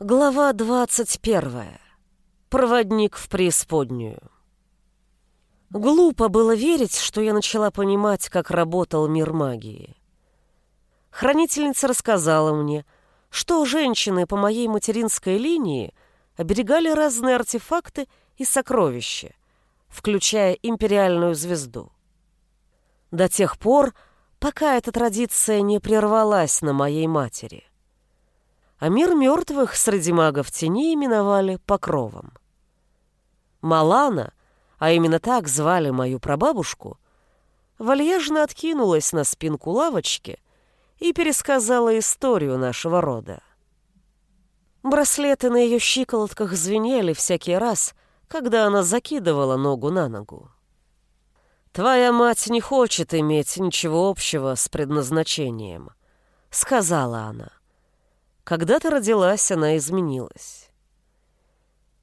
Глава двадцать первая. Проводник в преисподнюю. Глупо было верить, что я начала понимать, как работал мир магии. Хранительница рассказала мне, что женщины по моей материнской линии оберегали разные артефакты и сокровища, включая империальную звезду. До тех пор, пока эта традиция не прервалась на моей матери а мир мертвых среди магов тени именовали Покровом. Малана, а именно так звали мою прабабушку, вальяжно откинулась на спинку лавочки и пересказала историю нашего рода. Браслеты на ее щиколотках звенели всякий раз, когда она закидывала ногу на ногу. «Твоя мать не хочет иметь ничего общего с предназначением», — сказала она. Когда ты родилась, она изменилась.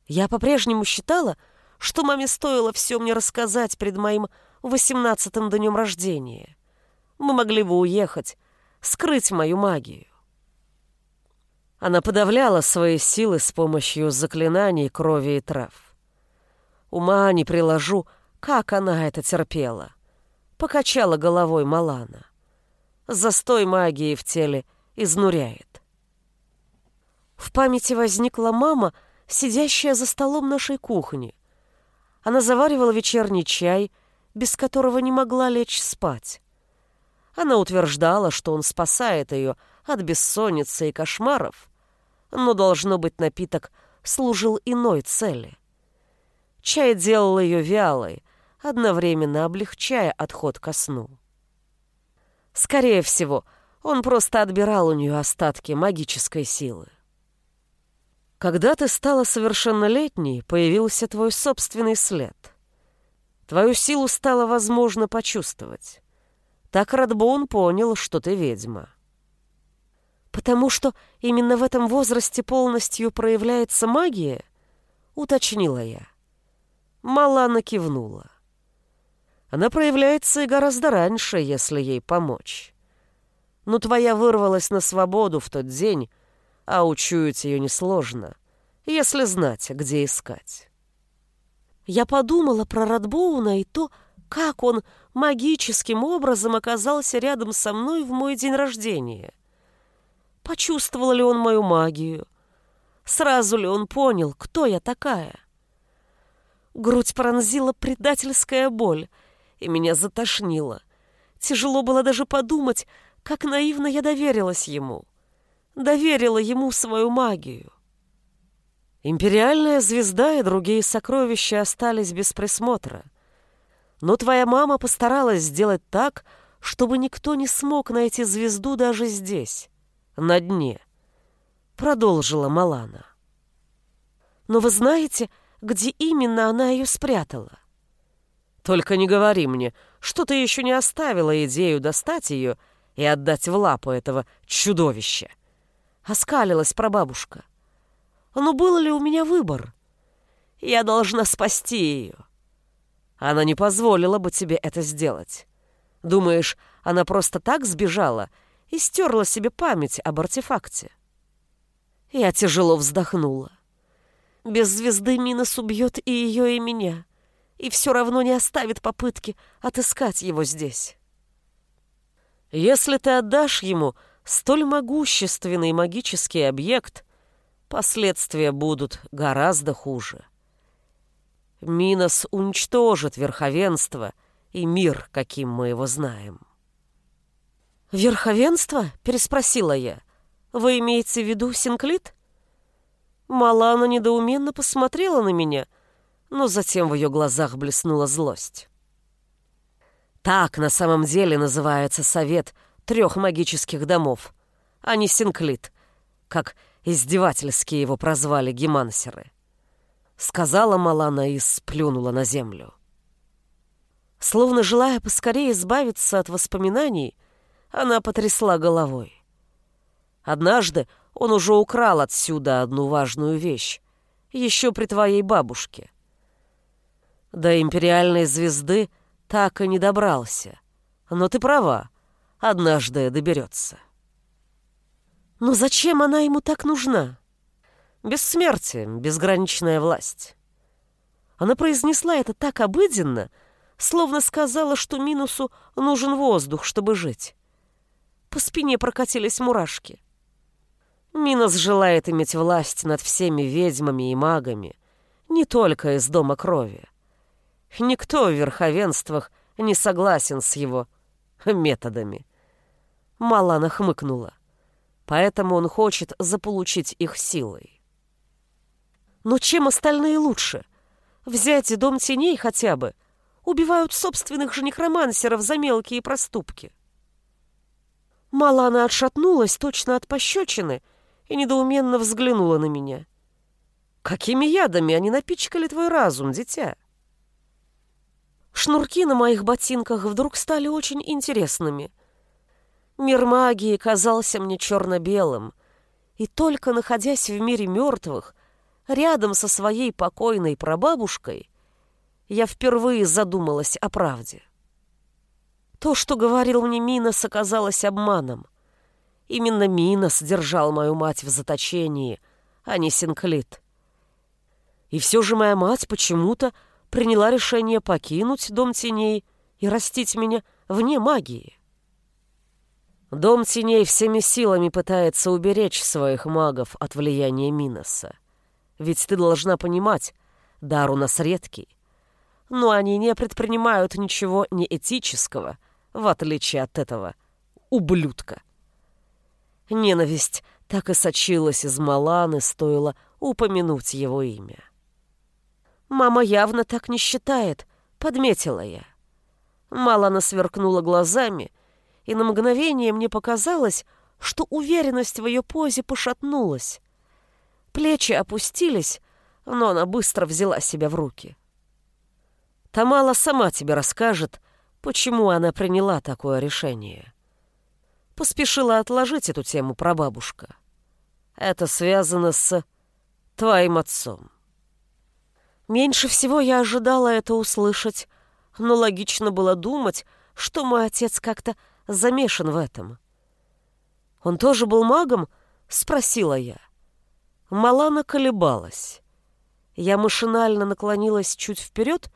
Я по-прежнему считала, что маме стоило все мне рассказать перед моим восемнадцатым днем рождения. Мы могли бы уехать, скрыть мою магию. Она подавляла свои силы с помощью заклинаний, крови и трав. Ума не приложу, как она это терпела. Покачала головой Малана. Застой магии в теле изнуряет. В памяти возникла мама, сидящая за столом нашей кухни. Она заваривала вечерний чай, без которого не могла лечь спать. Она утверждала, что он спасает ее от бессонницы и кошмаров, но, должно быть, напиток служил иной цели. Чай делал ее вялой, одновременно облегчая отход ко сну. Скорее всего, он просто отбирал у нее остатки магической силы. Когда ты стала совершеннолетней, появился твой собственный след. Твою силу стало возможно почувствовать. Так Радбоун понял, что ты ведьма. «Потому что именно в этом возрасте полностью проявляется магия?» — уточнила я. Малана кивнула. Она проявляется и гораздо раньше, если ей помочь. Но твоя вырвалась на свободу в тот день, а учуять ее несложно, если знать, где искать. Я подумала про Радбоуна и то, как он магическим образом оказался рядом со мной в мой день рождения. Почувствовал ли он мою магию? Сразу ли он понял, кто я такая? Грудь пронзила предательская боль, и меня затошнило. Тяжело было даже подумать, как наивно я доверилась ему доверила ему свою магию. Империальная звезда и другие сокровища остались без присмотра. Но твоя мама постаралась сделать так, чтобы никто не смог найти звезду даже здесь, на дне. Продолжила Малана. Но вы знаете, где именно она ее спрятала? Только не говори мне, что ты еще не оставила идею достать ее и отдать в лапу этого чудовища. Оскалилась прабабушка. Но был ли у меня выбор? Я должна спасти ее. Она не позволила бы тебе это сделать. Думаешь, она просто так сбежала и стерла себе память об артефакте? Я тяжело вздохнула. Без звезды Минос убьет и ее, и меня, и все равно не оставит попытки отыскать его здесь. Если ты отдашь ему столь могущественный магический объект, последствия будут гораздо хуже. Минос уничтожит верховенство и мир, каким мы его знаем. «Верховенство?» — переспросила я. «Вы имеете в виду Синклит?» Малана недоуменно посмотрела на меня, но затем в ее глазах блеснула злость. Так на самом деле называется совет трех магических домов, а не Синклит, как издевательски его прозвали гемансеры. Сказала Малана и сплюнула на землю. Словно желая поскорее избавиться от воспоминаний, она потрясла головой. Однажды он уже украл отсюда одну важную вещь, еще при твоей бабушке. До империальной звезды так и не добрался. Но ты права, однажды доберется. Но зачем она ему так нужна? Бессмертие, безграничная власть. Она произнесла это так обыденно, словно сказала, что Минусу нужен воздух, чтобы жить. По спине прокатились мурашки. Минос желает иметь власть над всеми ведьмами и магами, не только из Дома Крови. Никто в верховенствах не согласен с его методами. Малана хмыкнула. Поэтому он хочет заполучить их силой. Но чем остальные лучше? Взять Дом Теней хотя бы. Убивают собственных же некромансеров за мелкие проступки. Малана отшатнулась точно от пощечины и недоуменно взглянула на меня. «Какими ядами они напичкали твой разум, дитя?» Шнурки на моих ботинках вдруг стали очень интересными. Мир магии казался мне черно-белым, и только находясь в мире мертвых, рядом со своей покойной прабабушкой, я впервые задумалась о правде. То, что говорил мне Минос, оказалось обманом. Именно Минос держал мою мать в заточении, а не Синклит. И все же моя мать почему-то приняла решение покинуть Дом Теней и растить меня вне магии. Дом Теней всеми силами пытается уберечь своих магов от влияния Миноса. Ведь ты должна понимать, дар у нас редкий. Но они не предпринимают ничего неэтического, в отличие от этого ублюдка. Ненависть так и сочилась из Маланы, стоило упомянуть его имя. «Мама явно так не считает», — подметила я. Малана сверкнула глазами, и на мгновение мне показалось, что уверенность в ее позе пошатнулась. Плечи опустились, но она быстро взяла себя в руки. Тамала сама тебе расскажет, почему она приняла такое решение. Поспешила отложить эту тему прабабушка. Это связано с твоим отцом. Меньше всего я ожидала это услышать, но логично было думать, что мой отец как-то замешан в этом. «Он тоже был магом?» — спросила я. Малана колебалась. Я машинально наклонилась чуть вперед,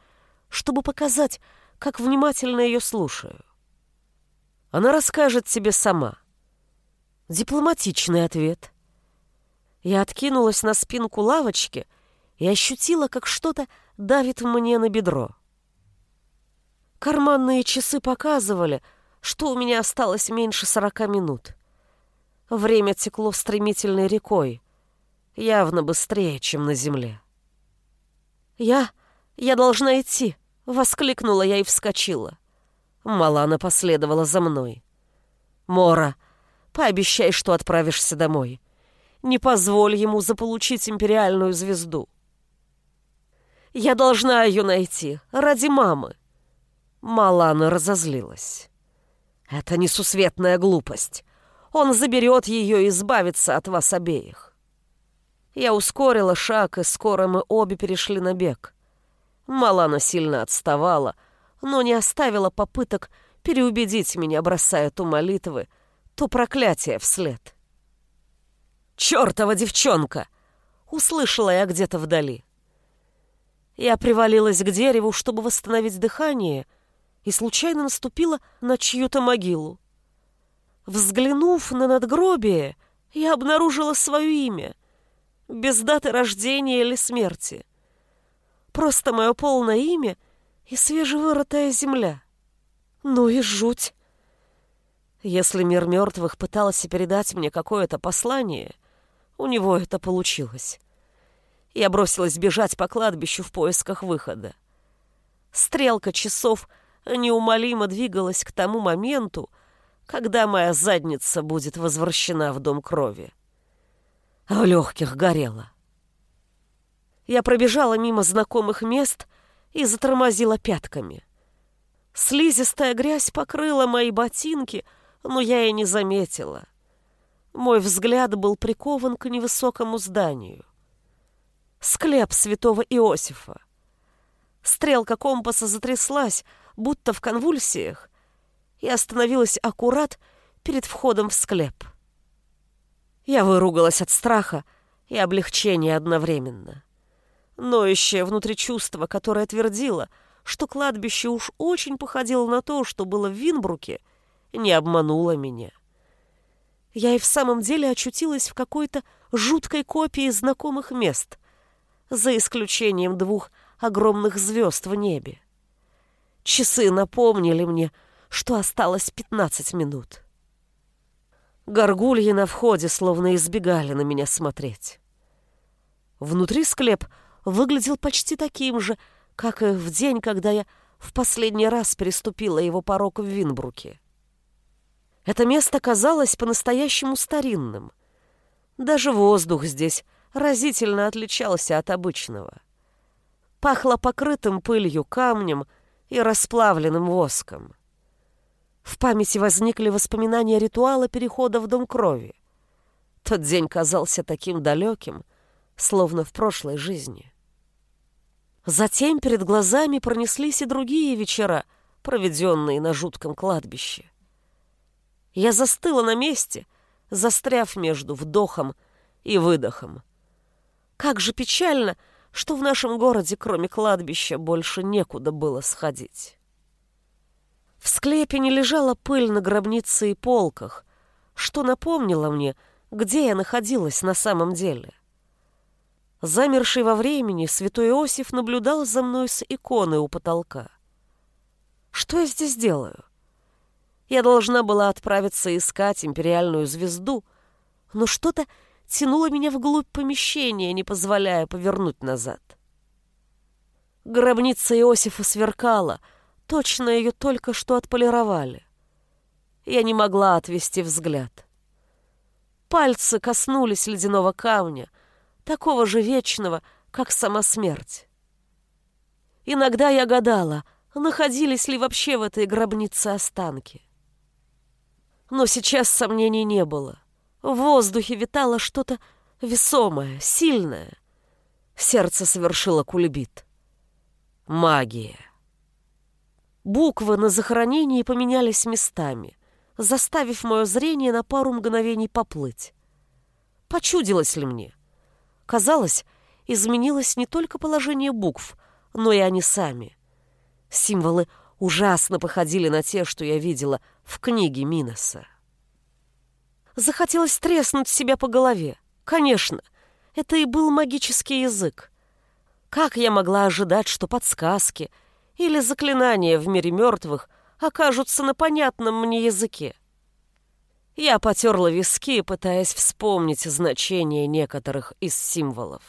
чтобы показать, как внимательно ее слушаю. Она расскажет тебе сама. Дипломатичный ответ. Я откинулась на спинку лавочки и ощутила, как что-то давит мне на бедро. Карманные часы показывали, что у меня осталось меньше сорока минут. Время текло стремительной рекой, явно быстрее, чем на земле. «Я... я должна идти!» Воскликнула я и вскочила. Малана последовала за мной. «Мора, пообещай, что отправишься домой. Не позволь ему заполучить империальную звезду. Я должна ее найти, ради мамы». Малана разозлилась. «Это несусветная глупость. Он заберет ее и избавится от вас обеих». Я ускорила шаг, и скоро мы обе перешли на бег. Малана сильно отставала, но не оставила попыток переубедить меня, бросая то молитвы, то проклятие вслед. «Чёртова девчонка!» — услышала я где-то вдали. Я привалилась к дереву, чтобы восстановить дыхание, и случайно наступила на чью-то могилу. Взглянув на надгробие, я обнаружила свое имя, без даты рождения или смерти. Просто мое полное имя и свежевырытая земля. Ну и жуть. Если мир мертвых пытался передать мне какое-то послание, у него это получилось. Я бросилась бежать по кладбищу в поисках выхода. Стрелка часов неумолимо двигалась к тому моменту, когда моя задница будет возвращена в дом крови. В легких горело. Я пробежала мимо знакомых мест и затормозила пятками. Слизистая грязь покрыла мои ботинки, но я и не заметила. Мой взгляд был прикован к невысокому зданию. Склеп святого Иосифа. Стрелка компаса затряслась, будто в конвульсиях, и остановилась аккурат перед входом в склеп. Я выругалась от страха и облегчение одновременно. Ноющее внутри чувство, которое твердило, что кладбище уж очень походило на то, что было в Винбруке, не обмануло меня. Я и в самом деле очутилась в какой-то жуткой копии знакомых мест, за исключением двух огромных звезд в небе. Часы напомнили мне, что осталось пятнадцать минут. Горгульи на входе словно избегали на меня смотреть. Внутри склеп выглядел почти таким же, как и в день, когда я в последний раз переступила его порог в Винбруке. Это место казалось по-настоящему старинным. Даже воздух здесь разительно отличался от обычного. Пахло покрытым пылью камнем и расплавленным воском. В памяти возникли воспоминания ритуала перехода в Дом Крови. Тот день казался таким далеким, словно в прошлой жизни. Затем перед глазами пронеслись и другие вечера, проведенные на жутком кладбище. Я застыла на месте, застряв между вдохом и выдохом. Как же печально, что в нашем городе, кроме кладбища, больше некуда было сходить. В склепе не лежала пыль на гробнице и полках, что напомнило мне, где я находилась на самом деле. Замерший во времени, святой Иосиф наблюдал за мной с иконы у потолка. Что я здесь делаю? Я должна была отправиться искать империальную звезду, но что-то тянуло меня вглубь помещения, не позволяя повернуть назад. Гробница Иосифа сверкала — Точно ее только что отполировали. Я не могла отвести взгляд. Пальцы коснулись ледяного камня, такого же вечного, как сама смерть. Иногда я гадала, находились ли вообще в этой гробнице останки. Но сейчас сомнений не было. В воздухе витало что-то весомое, сильное. Сердце совершило кульбит. Магия. Буквы на захоронении поменялись местами, заставив мое зрение на пару мгновений поплыть. Почудилось ли мне? Казалось, изменилось не только положение букв, но и они сами. Символы ужасно походили на те, что я видела в книге Миноса. Захотелось треснуть себя по голове. Конечно, это и был магический язык. Как я могла ожидать, что подсказки — или заклинания в мире мертвых окажутся на понятном мне языке. Я потерла виски, пытаясь вспомнить значение некоторых из символов.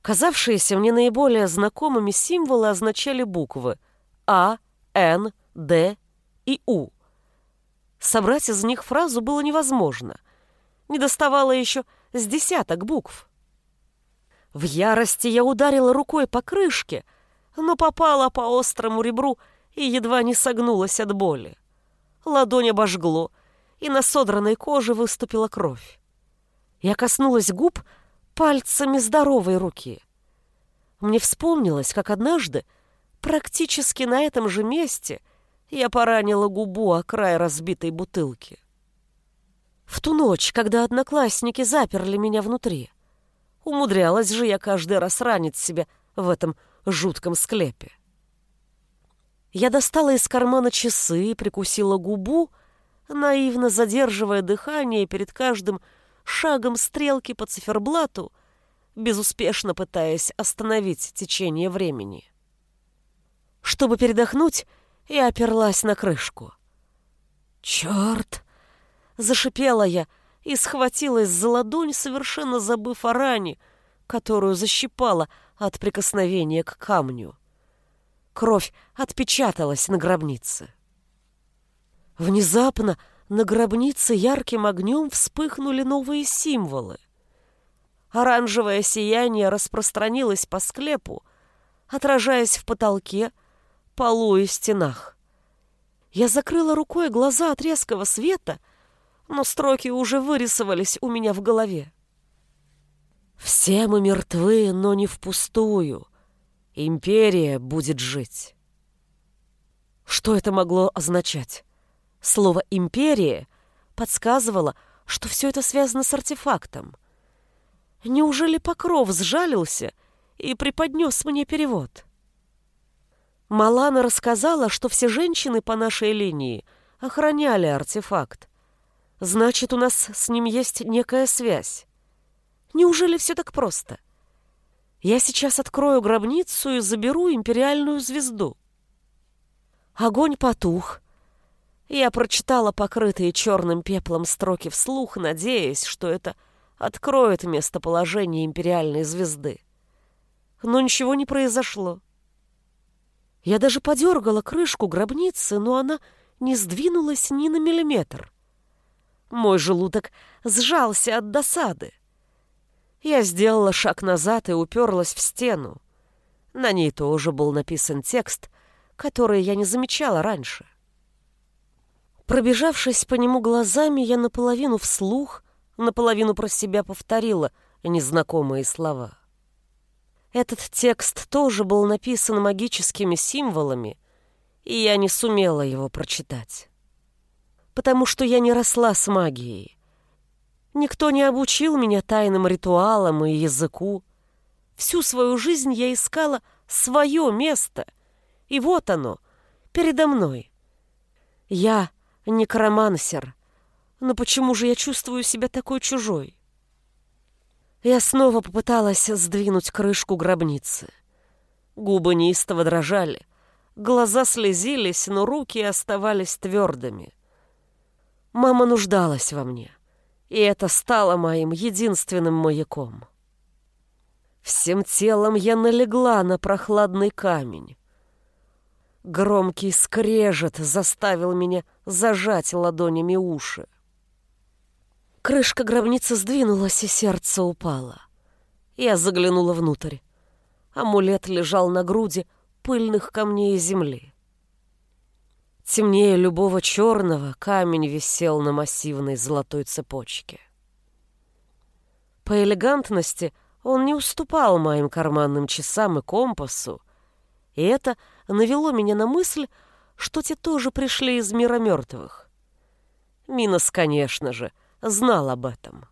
Казавшиеся мне наиболее знакомыми символы означали буквы А, Н, Д и У. Собрать из них фразу было невозможно. Не доставало еще с десяток букв. В ярости я ударила рукой по крышке — но попала по острому ребру и едва не согнулась от боли. Ладонь обожгло, и на содранной коже выступила кровь. Я коснулась губ пальцами здоровой руки. Мне вспомнилось, как однажды, практически на этом же месте, я поранила губу о край разбитой бутылки. В ту ночь, когда одноклассники заперли меня внутри, умудрялась же я каждый раз ранить себя в этом жутком склепе. Я достала из кармана часы, прикусила губу, наивно задерживая дыхание перед каждым шагом стрелки по циферблату, безуспешно пытаясь остановить течение времени. Чтобы передохнуть, я оперлась на крышку. «Черт!» — зашипела я и схватилась за ладонь, совершенно забыв о ране, которую защипала от прикосновения к камню. Кровь отпечаталась на гробнице. Внезапно на гробнице ярким огнем вспыхнули новые символы. Оранжевое сияние распространилось по склепу, отражаясь в потолке, полу и стенах. Я закрыла рукой глаза от резкого света, но строки уже вырисовались у меня в голове. Все мы мертвы, но не впустую. Империя будет жить. Что это могло означать? Слово «империя» подсказывало, что все это связано с артефактом. Неужели Покров сжалился и преподнес мне перевод? Малана рассказала, что все женщины по нашей линии охраняли артефакт. Значит, у нас с ним есть некая связь. Неужели все так просто? Я сейчас открою гробницу и заберу империальную звезду. Огонь потух. Я прочитала покрытые черным пеплом строки вслух, надеясь, что это откроет местоположение империальной звезды. Но ничего не произошло. Я даже подергала крышку гробницы, но она не сдвинулась ни на миллиметр. Мой желудок сжался от досады. Я сделала шаг назад и уперлась в стену. На ней тоже был написан текст, который я не замечала раньше. Пробежавшись по нему глазами, я наполовину вслух, наполовину про себя повторила незнакомые слова. Этот текст тоже был написан магическими символами, и я не сумела его прочитать. Потому что я не росла с магией. Никто не обучил меня тайным ритуалам и языку. Всю свою жизнь я искала свое место, и вот оно, передо мной. Я некромансер, но почему же я чувствую себя такой чужой? Я снова попыталась сдвинуть крышку гробницы. Губы неистово дрожали, глаза слезились, но руки оставались твердыми. Мама нуждалась во мне, и это стало моим единственным маяком. Всем телом я налегла на прохладный камень. Громкий скрежет заставил меня зажать ладонями уши. Крышка гробницы сдвинулась, и сердце упало. Я заглянула внутрь. Амулет лежал на груди пыльных камней земли. Темнее любого черного камень висел на массивной золотой цепочке. По элегантности он не уступал моим карманным часам и компасу, и это навело меня на мысль, что те тоже пришли из мира мертвых. Минос, конечно же, знал об этом.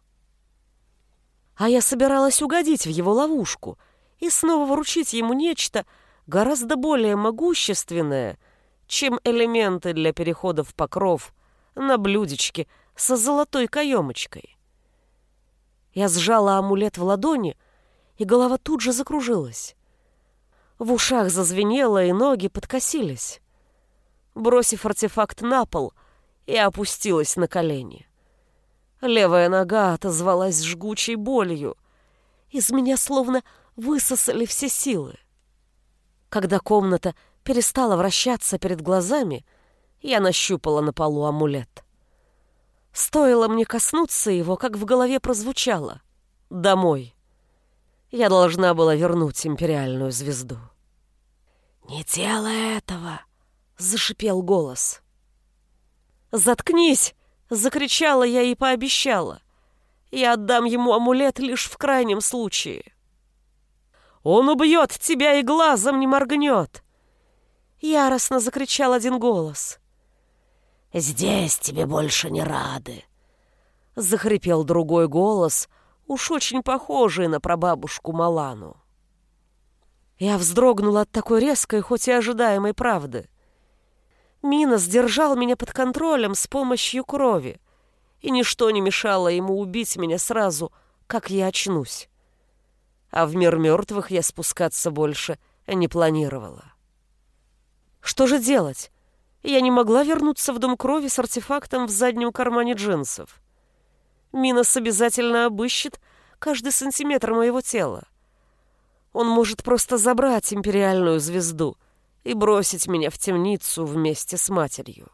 А я собиралась угодить в его ловушку и снова вручить ему нечто гораздо более могущественное, чем элементы для перехода в покров на блюдечке со золотой каемочкой. Я сжала амулет в ладони, и голова тут же закружилась. В ушах зазвенело, и ноги подкосились. Бросив артефакт на пол, я опустилась на колени. Левая нога отозвалась жгучей болью. Из меня словно высосали все силы. Когда комната перестала вращаться перед глазами, я нащупала на полу амулет. Стоило мне коснуться его, как в голове прозвучало «Домой». Я должна была вернуть империальную звезду. «Не делай этого!» — зашипел голос. «Заткнись!» Закричала я и пообещала. Я отдам ему амулет лишь в крайнем случае. Он убьет тебя и глазом не моргнет. Яростно закричал один голос. «Здесь тебе больше не рады!» Захрипел другой голос, уж очень похожий на прабабушку Малану. Я вздрогнула от такой резкой, хоть и ожидаемой правды. Минос держал меня под контролем с помощью крови, и ничто не мешало ему убить меня сразу, как я очнусь. А в мир мертвых я спускаться больше не планировала. Что же делать? Я не могла вернуться в дом крови с артефактом в заднем кармане джинсов. Минос обязательно обыщет каждый сантиметр моего тела. Он может просто забрать империальную звезду — и бросить меня в темницу вместе с матерью.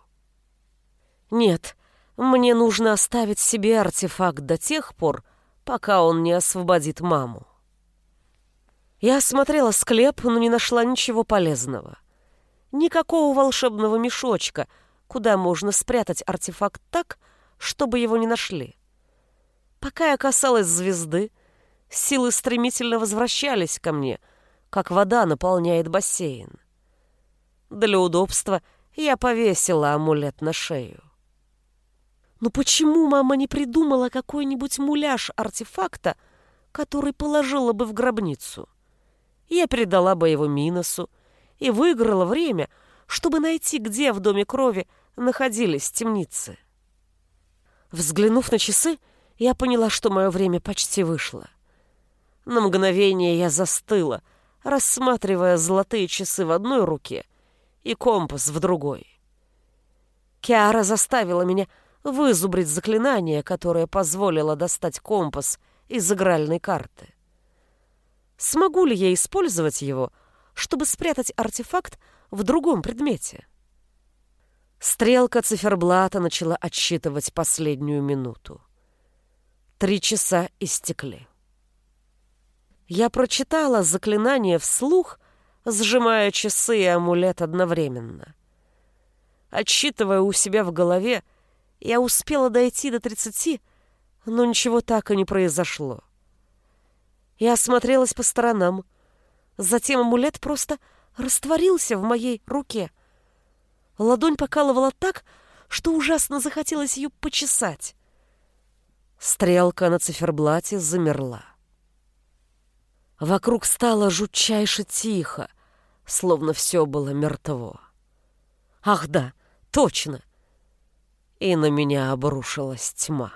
Нет, мне нужно оставить себе артефакт до тех пор, пока он не освободит маму. Я осмотрела склеп, но не нашла ничего полезного. Никакого волшебного мешочка, куда можно спрятать артефакт так, чтобы его не нашли. Пока я касалась звезды, силы стремительно возвращались ко мне, как вода наполняет бассейн. Для удобства я повесила амулет на шею. Но почему мама не придумала какой-нибудь муляж артефакта, который положила бы в гробницу. Я передала бы его Миносу и выиграла время, чтобы найти, где в Доме крови находились темницы. Взглянув на часы, я поняла, что мое время почти вышло. На мгновение я застыла, рассматривая золотые часы в одной руке и компас в другой. Киара заставила меня вызубрить заклинание, которое позволило достать компас из игральной карты. Смогу ли я использовать его, чтобы спрятать артефакт в другом предмете? Стрелка циферблата начала отсчитывать последнюю минуту. Три часа истекли. Я прочитала заклинание вслух, сжимая часы и амулет одновременно. Отсчитывая у себя в голове, я успела дойти до тридцати, но ничего так и не произошло. Я осмотрелась по сторонам. Затем амулет просто растворился в моей руке. Ладонь покалывала так, что ужасно захотелось ее почесать. Стрелка на циферблате замерла. Вокруг стало жутчайше тихо, словно все было мертво. Ах да, точно! И на меня обрушилась тьма.